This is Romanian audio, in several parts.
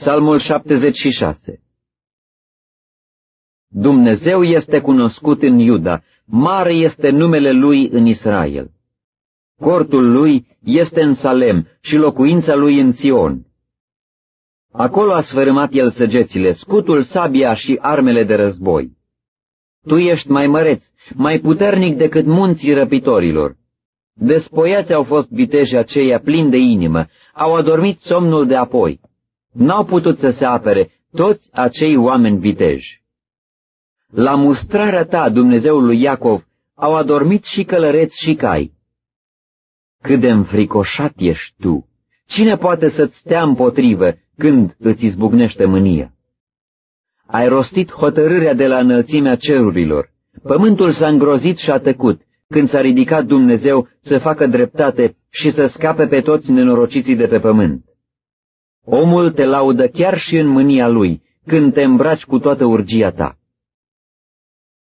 Psalmul 76 Dumnezeu este cunoscut în Iuda, mare este numele Lui în Israel. Cortul Lui este în Salem și locuința Lui în Sion. Acolo a sfărâmat El săgețile, scutul, sabia și armele de război. Tu ești mai măreț, mai puternic decât munții răpitorilor. Despoiați au fost vitejii aceia plini de inimă, au adormit somnul de apoi. N-au putut să se apere toți acei oameni viteji. La mustrarea ta, Dumnezeul lui Iacov, au adormit și călăreți și cai. Cât de înfricoșat ești tu! Cine poate să-ți stea împotrivă când îți izbucnește mânia? Ai rostit hotărârea de la înălțimea cerurilor. Pământul s-a îngrozit și a tăcut, când s-a ridicat Dumnezeu să facă dreptate și să scape pe toți nenorociții de pe pământ. Omul te laudă chiar și în mânia lui, când te îmbraci cu toată urgia ta.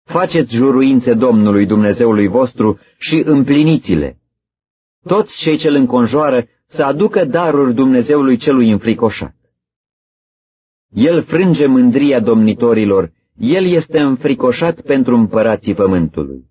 Faceți juruințe Domnului Dumnezeului vostru și împliniți-le. Toți cei ce îl înconjoară să aducă daruri Dumnezeului celui înfricoșat. El frânge mândria domnitorilor, el este înfricoșat pentru împărații pământului.